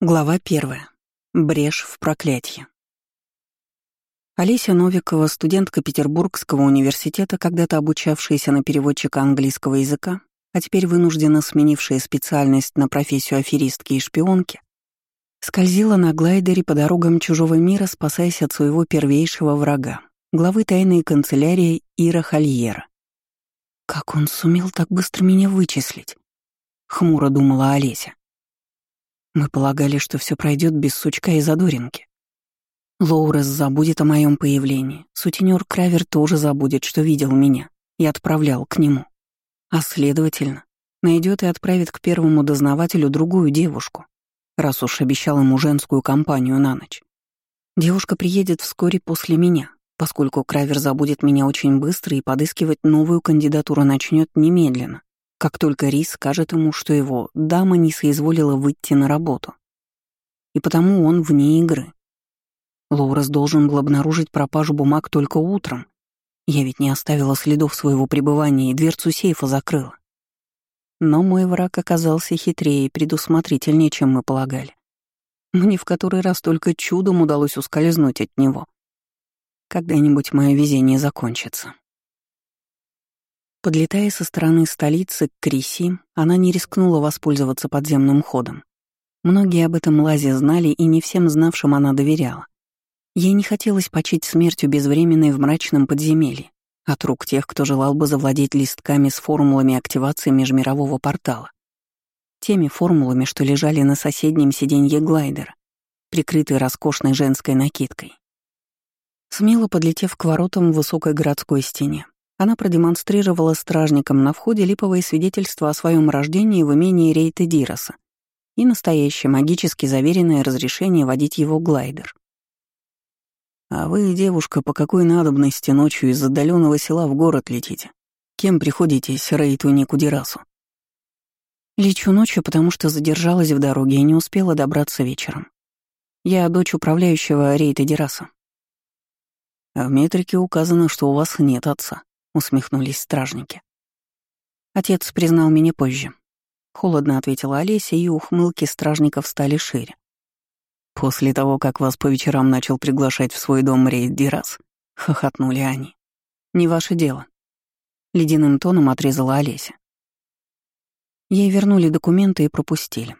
Глава первая. Брешь в проклятье. Олеся Новикова, студентка Петербургского университета, когда-то обучавшаяся на переводчика английского языка, а теперь вынуждена сменившая специальность на профессию аферистки и шпионки, скользила на глайдере по дорогам чужого мира, спасаясь от своего первейшего врага, главы тайной канцелярии Ира Хольера. «Как он сумел так быстро меня вычислить?» — хмуро думала Олеся. Мы полагали, что все пройдет без сучка и задоринки. Лоурес забудет о моем появлении. Сутенер Кравер тоже забудет, что видел меня и отправлял к нему. А следовательно, найдет и отправит к первому дознавателю другую девушку, раз уж обещал ему женскую компанию на ночь. Девушка приедет вскоре после меня, поскольку Кравер забудет меня очень быстро и подыскивать новую кандидатуру начнет немедленно как только Рис скажет ему, что его дама не соизволила выйти на работу. И потому он вне игры. Лоурес должен был обнаружить пропажу бумаг только утром. Я ведь не оставила следов своего пребывания и дверцу сейфа закрыла. Но мой враг оказался хитрее и предусмотрительнее, чем мы полагали. Мне в который раз только чудом удалось ускользнуть от него. Когда-нибудь мое везение закончится. Подлетая со стороны столицы к Криси, она не рискнула воспользоваться подземным ходом. Многие об этом лазе знали, и не всем знавшим она доверяла. Ей не хотелось почить смертью безвременной в мрачном подземелье, от рук тех, кто желал бы завладеть листками с формулами активации межмирового портала. Теми формулами, что лежали на соседнем сиденье глайдера, прикрытые роскошной женской накидкой. Смело подлетев к воротам высокой городской стене, она продемонстрировала стражникам на входе липовое свидетельство о своем рождении в имении Рейта Дироса и настоящее магически заверенное разрешение водить его глайдер. «А вы, девушка, по какой надобности ночью из отдаленного села в город летите? Кем приходитесь Рейту Нику Дирасу?» Лечу ночью, потому что задержалась в дороге и не успела добраться вечером. Я дочь управляющего Рейта Дираса. А в метрике указано, что у вас нет отца усмехнулись стражники. Отец признал меня позже. Холодно ответила Олеся, и ухмылки стражников стали шире. После того, как вас по вечерам начал приглашать в свой дом рейд Дирас, хохотнули они. Не ваше дело. Ледяным тоном отрезала Олеся. Ей вернули документы и пропустили.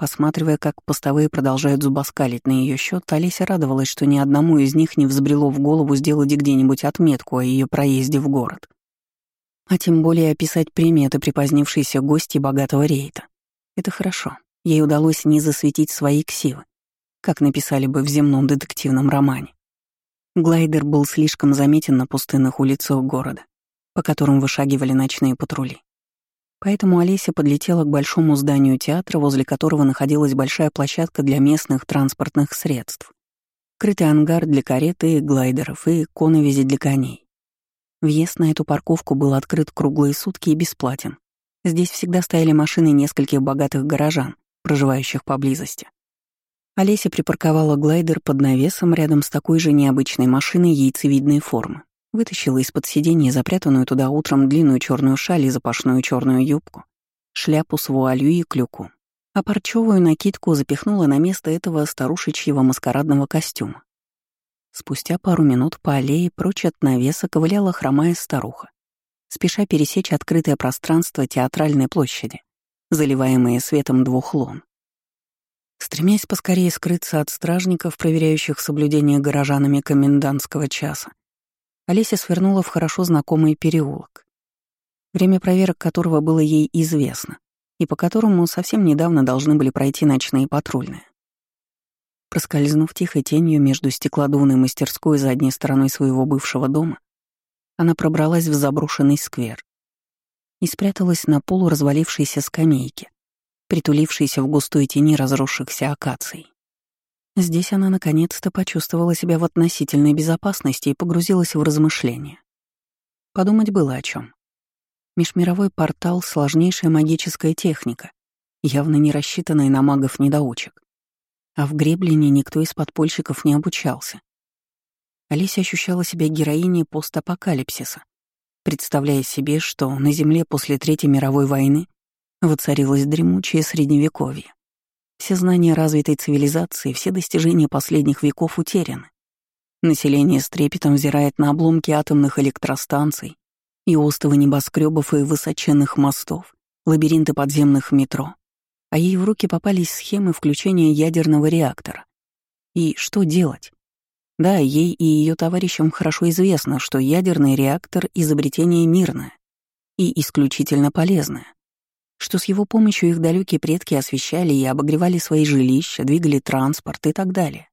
Посматривая, как постовые продолжают зубоскалить на ее счет, Олеся радовалась, что ни одному из них не взбрело в голову сделать где-нибудь отметку о ее проезде в город. А тем более описать приметы припозднившейся гости богатого рейта. Это хорошо. Ей удалось не засветить свои ксивы, как написали бы в земном детективном романе. Глайдер был слишком заметен на пустынных улицах города, по которым вышагивали ночные патрули. Поэтому Олеся подлетела к большому зданию театра, возле которого находилась большая площадка для местных транспортных средств. Крытый ангар для кареты и глайдеров и коновизи для коней. Въезд на эту парковку был открыт круглые сутки и бесплатен. Здесь всегда стояли машины нескольких богатых горожан, проживающих поблизости. Олеся припарковала глайдер под навесом рядом с такой же необычной машиной яйцевидной формы. Вытащила из-под сиденья запрятанную туда утром длинную черную шаль и запашную черную юбку, шляпу с вуалью и клюку, а парчевую накидку запихнула на место этого старушечьего маскарадного костюма. Спустя пару минут по аллее прочь от навеса ковыляла хромая старуха, спеша пересечь открытое пространство театральной площади, заливаемое светом двух лун. Стремясь поскорее скрыться от стражников, проверяющих соблюдение горожанами комендантского часа, Олеся свернула в хорошо знакомый переулок, время проверок которого было ей известно, и по которому совсем недавно должны были пройти ночные патрульные. Проскользнув тихой тенью между стеклодувной мастерской и задней стороной своего бывшего дома, она пробралась в заброшенный сквер и спряталась на полу развалившейся скамейки, притулившейся в густой тени разросшихся акаций. Здесь она наконец-то почувствовала себя в относительной безопасности и погрузилась в размышления. Подумать было о чем. Межмировой портал — сложнейшая магическая техника, явно не рассчитанная на магов-недоучек. А в Греблине никто из подпольщиков не обучался. Олеся ощущала себя героиней постапокалипсиса, представляя себе, что на Земле после Третьей мировой войны воцарилось дремучее средневековье Все знания развитой цивилизации, все достижения последних веков утеряны. Население с трепетом взирает на обломки атомных электростанций и остовы небоскребов и высоченных мостов, лабиринты подземных метро. А ей в руки попались схемы включения ядерного реактора. И что делать? Да, ей и ее товарищам хорошо известно, что ядерный реактор — изобретение мирное и исключительно полезное, что с его помощью их далекие предки освещали и обогревали свои жилища, двигали транспорт и так далее.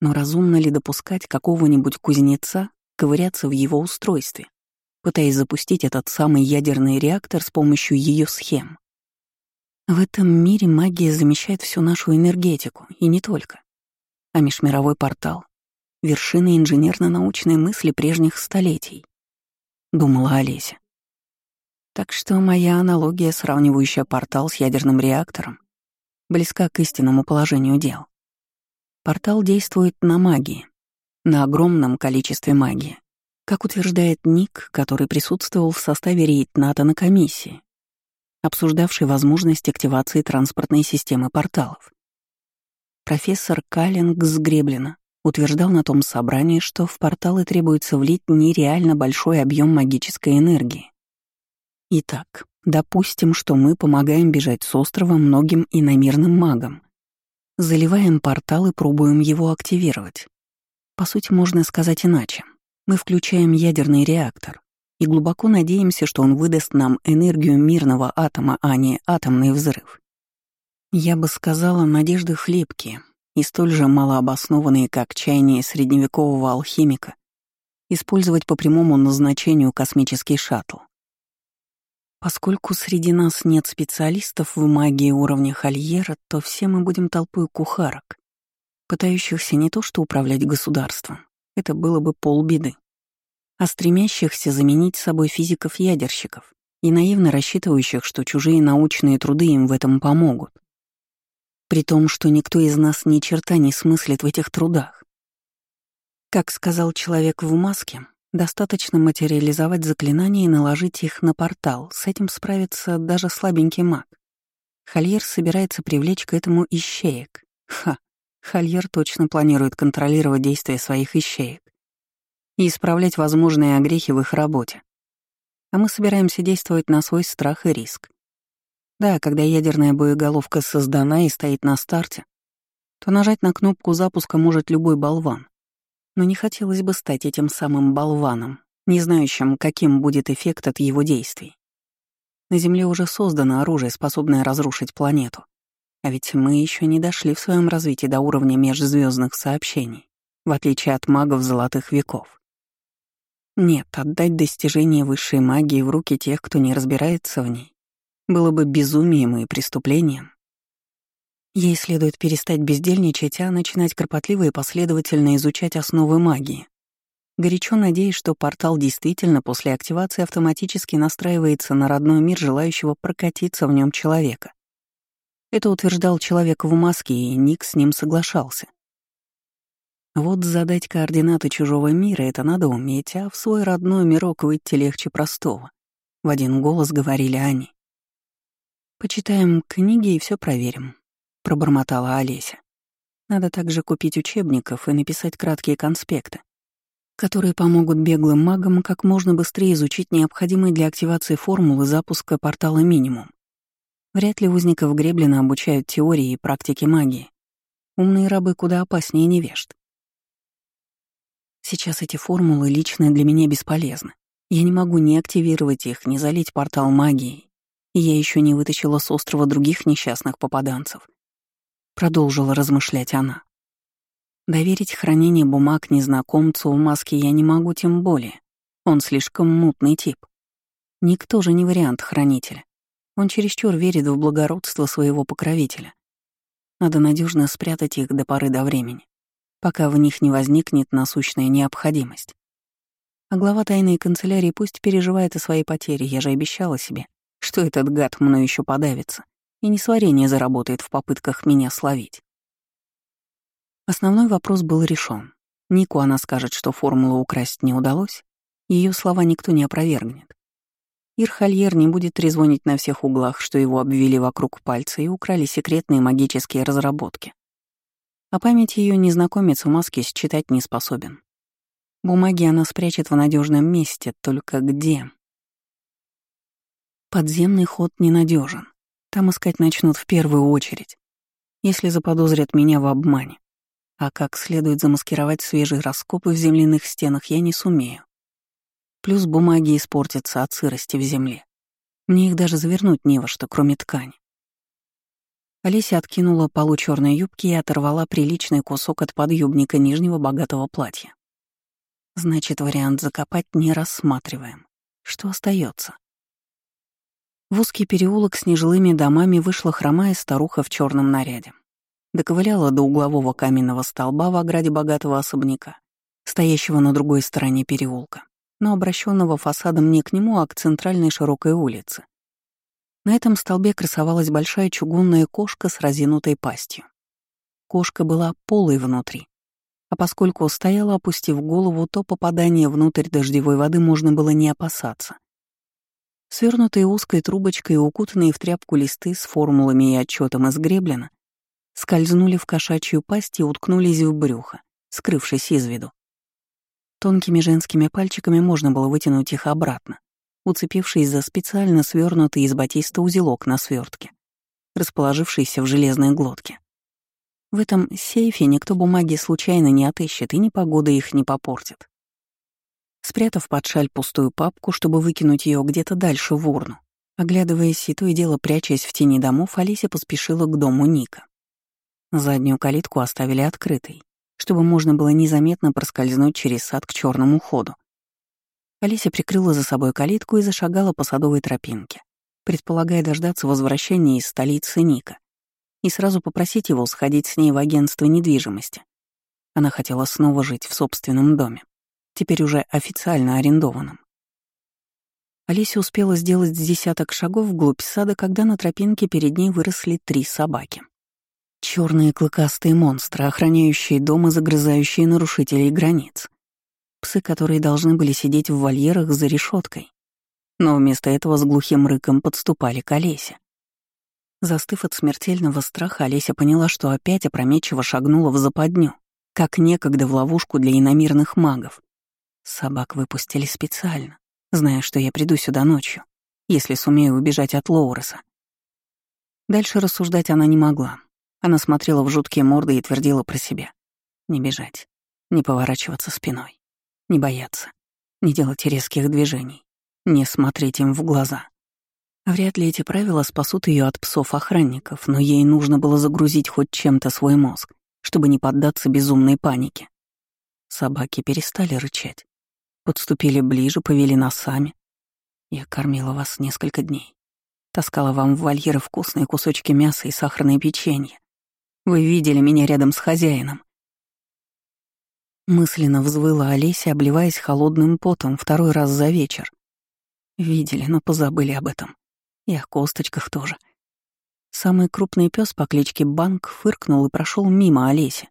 Но разумно ли допускать какого-нибудь кузнеца ковыряться в его устройстве, пытаясь запустить этот самый ядерный реактор с помощью ее схем? В этом мире магия замещает всю нашу энергетику, и не только. А межмировой портал — вершина инженерно-научной мысли прежних столетий, — думала Олеся. Так что моя аналогия, сравнивающая портал с ядерным реактором, близка к истинному положению дел. Портал действует на магии, на огромном количестве магии, как утверждает Ник, который присутствовал в составе рейд НАТО на комиссии, обсуждавшей возможность активации транспортной системы порталов. Профессор Каллингс Греблина утверждал на том собрании, что в порталы требуется влить нереально большой объем магической энергии. Итак, допустим, что мы помогаем бежать с острова многим иномирным магам. Заливаем портал и пробуем его активировать. По сути, можно сказать иначе. Мы включаем ядерный реактор и глубоко надеемся, что он выдаст нам энергию мирного атома, а не атомный взрыв. Я бы сказала, надежды хлебкие и столь же малообоснованные, как чаяние средневекового алхимика, использовать по прямому назначению космический шаттл. Поскольку среди нас нет специалистов в магии уровня Хольера, то все мы будем толпой кухарок, пытающихся не то что управлять государством, это было бы полбеды, а стремящихся заменить собой физиков-ядерщиков и наивно рассчитывающих, что чужие научные труды им в этом помогут. При том, что никто из нас ни черта не смыслит в этих трудах. Как сказал человек в маске, Достаточно материализовать заклинания и наложить их на портал, с этим справится даже слабенький маг. Хольер собирается привлечь к этому ищеек. Ха, Хольер точно планирует контролировать действия своих ищеек и исправлять возможные огрехи в их работе. А мы собираемся действовать на свой страх и риск. Да, когда ядерная боеголовка создана и стоит на старте, то нажать на кнопку запуска может любой болван но не хотелось бы стать этим самым болваном, не знающим, каким будет эффект от его действий. На Земле уже создано оружие, способное разрушить планету. А ведь мы еще не дошли в своем развитии до уровня межзвездных сообщений, в отличие от магов золотых веков. Нет, отдать достижение высшей магии в руки тех, кто не разбирается в ней, было бы безумием и преступлением. Ей следует перестать бездельничать, а начинать кропотливо и последовательно изучать основы магии. Горячо надеясь, что портал действительно после активации автоматически настраивается на родной мир желающего прокатиться в нем человека. Это утверждал человек в маске, и Ник с ним соглашался. Вот задать координаты чужого мира — это надо уметь, а в свой родной мирок выйти легче простого. В один голос говорили они. Почитаем книги и все проверим пробормотала Олеся. Надо также купить учебников и написать краткие конспекты, которые помогут беглым магам как можно быстрее изучить необходимые для активации формулы запуска портала минимум. Вряд ли узников Греблина обучают теории и практике магии. Умные рабы куда опаснее невежд. Сейчас эти формулы лично для меня бесполезны. Я не могу ни активировать их, ни залить портал магией. И я еще не вытащила с острова других несчастных попаданцев, продолжила размышлять она. Доверить хранение бумаг незнакомцу в маске я не могу тем более. Он слишком мутный тип. Никто же не вариант хранителя. Он чересчур верит в благородство своего покровителя. Надо надежно спрятать их до поры до времени, пока в них не возникнет насущная необходимость. А глава тайной канцелярии пусть переживает о своей потере, я же обещала себе, что этот гад мной еще подавится и несварение заработает в попытках меня словить. Основной вопрос был решен. Нику она скажет, что формулу украсть не удалось, ее слова никто не опровергнет. Ирхальер не будет трезвонить на всех углах, что его обвели вокруг пальца и украли секретные магические разработки. А память ее незнакомец в маске считать не способен. Бумаги она спрячет в надежном месте, только где? Подземный ход ненадежен. Там искать начнут в первую очередь, если заподозрят меня в обмане. А как следует замаскировать свежие раскопы в земляных стенах, я не сумею. Плюс бумаги испортятся от сырости в земле. Мне их даже завернуть не во что, кроме ткани. Олеся откинула полу черной юбки и оторвала приличный кусок от подъюбника нижнего богатого платья. Значит, вариант закопать не рассматриваем. Что остается? В узкий переулок с нежилыми домами вышла хромая старуха в черном наряде. Доковыляла до углового каменного столба в ограде богатого особняка, стоящего на другой стороне переулка, но обращенного фасадом не к нему, а к центральной широкой улице. На этом столбе красовалась большая чугунная кошка с разинутой пастью. Кошка была полой внутри, а поскольку стояла, опустив голову, то попадание внутрь дождевой воды можно было не опасаться. Свернутые узкой трубочкой и укутанные в тряпку листы с формулами и отчетом из Греблина скользнули в кошачью пасть и уткнулись в брюхо, скрывшись из виду. Тонкими женскими пальчиками можно было вытянуть их обратно, уцепившись за специально свернутый из батиста узелок на свертке, расположившийся в железной глотке. В этом сейфе никто бумаги случайно не отыщет, и непогода их не попортит. Спрятав под шаль пустую папку, чтобы выкинуть ее где-то дальше в урну, оглядываясь и то и дело прячась в тени домов, Алися поспешила к дому Ника. Заднюю калитку оставили открытой, чтобы можно было незаметно проскользнуть через сад к черному ходу. Алися прикрыла за собой калитку и зашагала по садовой тропинке, предполагая дождаться возвращения из столицы Ника и сразу попросить его сходить с ней в агентство недвижимости. Она хотела снова жить в собственном доме, теперь уже официально арендованном. Алисия успела сделать десяток шагов вглубь сада, когда на тропинке перед ней выросли три собаки. Черные клыкастые монстры, охраняющие дом и загрызающие нарушителей границ. Псы, которые должны были сидеть в вольерах за решеткой. Но вместо этого с глухим рыком подступали к Олесе. Застыв от смертельного страха, Олеся поняла, что опять опрометчиво шагнула в западню, как некогда в ловушку для иномирных магов. Собак выпустили специально, зная, что я приду сюда ночью, если сумею убежать от Лоуреса. Дальше рассуждать она не могла. Она смотрела в жуткие морды и твердила про себя. Не бежать, не поворачиваться спиной, не бояться, не делать резких движений, не смотреть им в глаза. Вряд ли эти правила спасут ее от псов-охранников, но ей нужно было загрузить хоть чем-то свой мозг, чтобы не поддаться безумной панике. Собаки перестали рычать. Подступили ближе, повели носами. Я кормила вас несколько дней. Таскала вам в вольеры вкусные кусочки мяса и сахарное печенье. Вы видели меня рядом с хозяином. Мысленно взвыла Олеся, обливаясь холодным потом второй раз за вечер. Видели, но позабыли об этом. И о косточках тоже. Самый крупный пес по кличке Банк фыркнул и прошел мимо Олеси.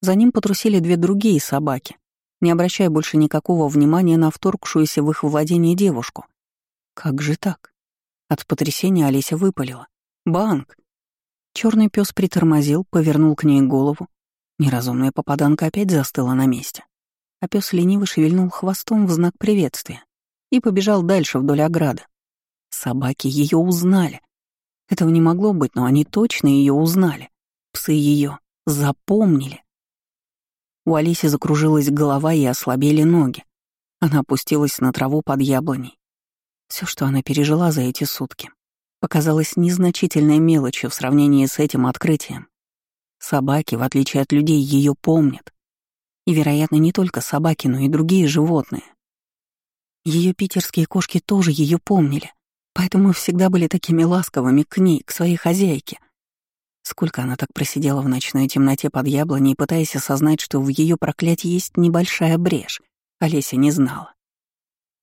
За ним потрусили две другие собаки, не обращая больше никакого внимания на вторгшуюся в их владение девушку. Как же так? От потрясения Олеся выпалила. «Банк!» Черный пес притормозил, повернул к ней голову. Неразумная попаданка опять застыла на месте. А пес лениво шевельнул хвостом в знак приветствия и побежал дальше вдоль ограды. Собаки ее узнали. Этого не могло быть, но они точно ее узнали. Псы ее запомнили. У Алиси закружилась голова и ослабели ноги. Она опустилась на траву под яблоней. Все, что она пережила за эти сутки, показалось незначительной мелочью в сравнении с этим открытием. Собаки, в отличие от людей, ее помнят. И, вероятно, не только собаки, но и другие животные. Ее питерские кошки тоже ее помнили. Поэтому всегда были такими ласковыми к ней, к своей хозяйке. Сколько она так просидела в ночной темноте под яблоней, пытаясь осознать, что в ее проклятии есть небольшая брешь, Олеся не знала.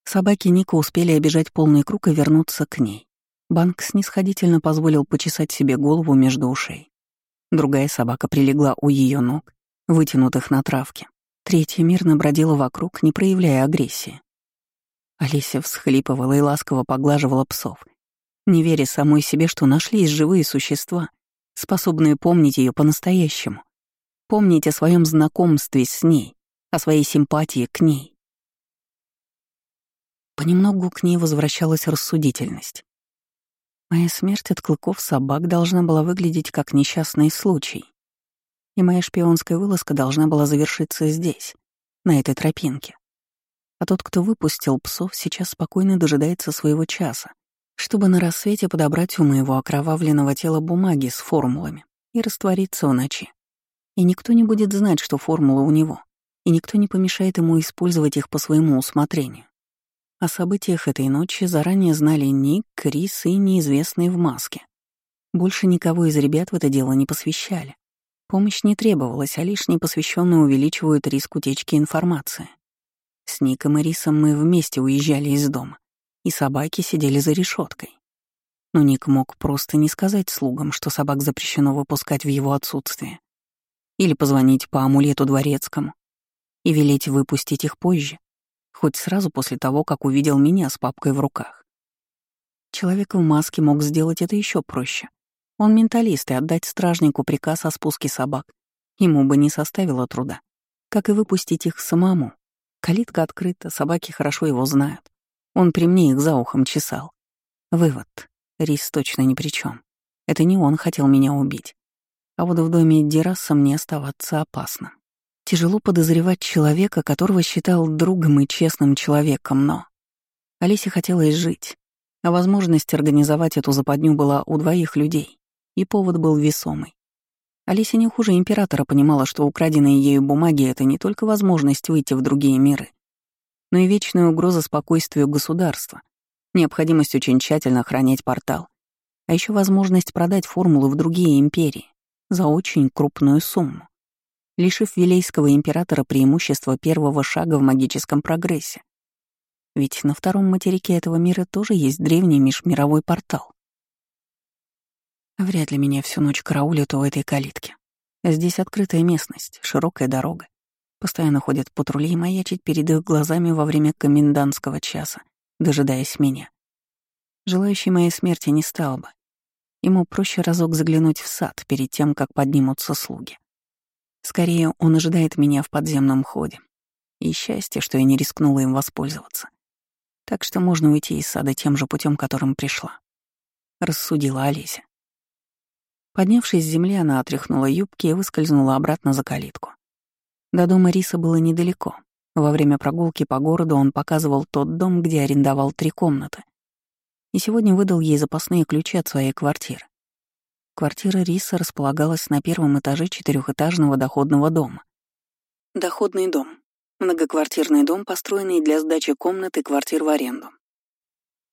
Собаки Ника успели обижать полный круг и вернуться к ней. Банк снисходительно позволил почесать себе голову между ушей. Другая собака прилегла у ее ног, вытянутых на травке. Третья мирно бродила вокруг, не проявляя агрессии. Олеся всхлипывала и ласково поглаживала псов, не веря самой себе, что нашлись живые существа, способные помнить ее по-настоящему, помнить о своем знакомстве с ней, о своей симпатии к ней. Понемногу к ней возвращалась рассудительность. Моя смерть от клыков собак должна была выглядеть как несчастный случай. И моя шпионская вылазка должна была завершиться здесь, на этой тропинке. А тот, кто выпустил псов, сейчас спокойно дожидается своего часа, чтобы на рассвете подобрать у моего окровавленного тела бумаги с формулами и раствориться в ночи. И никто не будет знать, что формулы у него, и никто не помешает ему использовать их по своему усмотрению. О событиях этой ночи заранее знали Ник, Крис и неизвестный в маске. Больше никого из ребят в это дело не посвящали. Помощь не требовалась, а лишь непосвященные увеличивают риск утечки информации. С Ником и Рисом мы вместе уезжали из дома, и собаки сидели за решеткой. Но Ник мог просто не сказать слугам, что собак запрещено выпускать в его отсутствие. Или позвонить по амулету дворецкому и велеть выпустить их позже, хоть сразу после того, как увидел меня с папкой в руках. Человек в маске мог сделать это еще проще. Он менталист, и отдать стражнику приказ о спуске собак ему бы не составило труда, как и выпустить их самому. Калитка открыта, собаки хорошо его знают. Он при мне их за ухом чесал. Вывод. Рис точно ни при чем. Это не он хотел меня убить. А вот в доме Дираса мне оставаться опасно. Тяжело подозревать человека, которого считал другом и честным человеком, но... Олесе хотелось жить, а возможность организовать эту западню была у двоих людей, и повод был весомый. Олеся не хуже императора понимала, что украденные ею бумаги — это не только возможность выйти в другие миры, но и вечная угроза спокойствию государства, необходимость очень тщательно охранять портал, а еще возможность продать формулу в другие империи за очень крупную сумму лишив Вилейского императора преимущества первого шага в магическом прогрессе. Ведь на втором материке этого мира тоже есть древний межмировой портал. Вряд ли меня всю ночь караулят у этой калитки. Здесь открытая местность, широкая дорога. Постоянно ходят патрули и маячат перед их глазами во время комендантского часа, дожидаясь меня. Желающий моей смерти не стал бы. Ему проще разок заглянуть в сад перед тем, как поднимутся слуги. Скорее, он ожидает меня в подземном ходе. И счастье, что я не рискнула им воспользоваться. Так что можно уйти из сада тем же путем, которым пришла. Рассудила Олеся. Поднявшись с земли, она отряхнула юбки и выскользнула обратно за калитку. До дома Риса было недалеко. Во время прогулки по городу он показывал тот дом, где арендовал три комнаты. И сегодня выдал ей запасные ключи от своей квартиры. Квартира Риса располагалась на первом этаже четырехэтажного доходного дома. Доходный дом. Многоквартирный дом, построенный для сдачи комнат и квартир в аренду.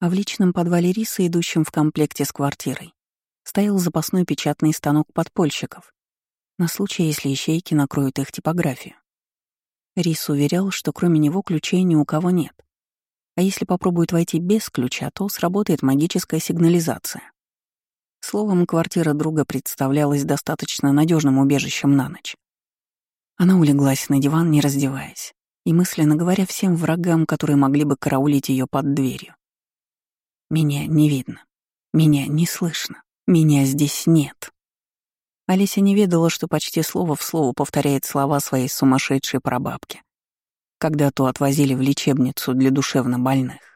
А в личном подвале Риса, идущем в комплекте с квартирой, стоял запасной печатный станок подпольщиков, на случай, если ищейки накроют их типографию. Рис уверял, что кроме него ключей ни у кого нет. А если попробует войти без ключа, то сработает магическая сигнализация. Словом, квартира друга представлялась достаточно надежным убежищем на ночь. Она улеглась на диван, не раздеваясь, и мысленно говоря всем врагам, которые могли бы караулить ее под дверью. «Меня не видно, меня не слышно, меня здесь нет». Олеся не ведала, что почти слово в слово повторяет слова своей сумасшедшей прабабки, когда то отвозили в лечебницу для душевнобольных.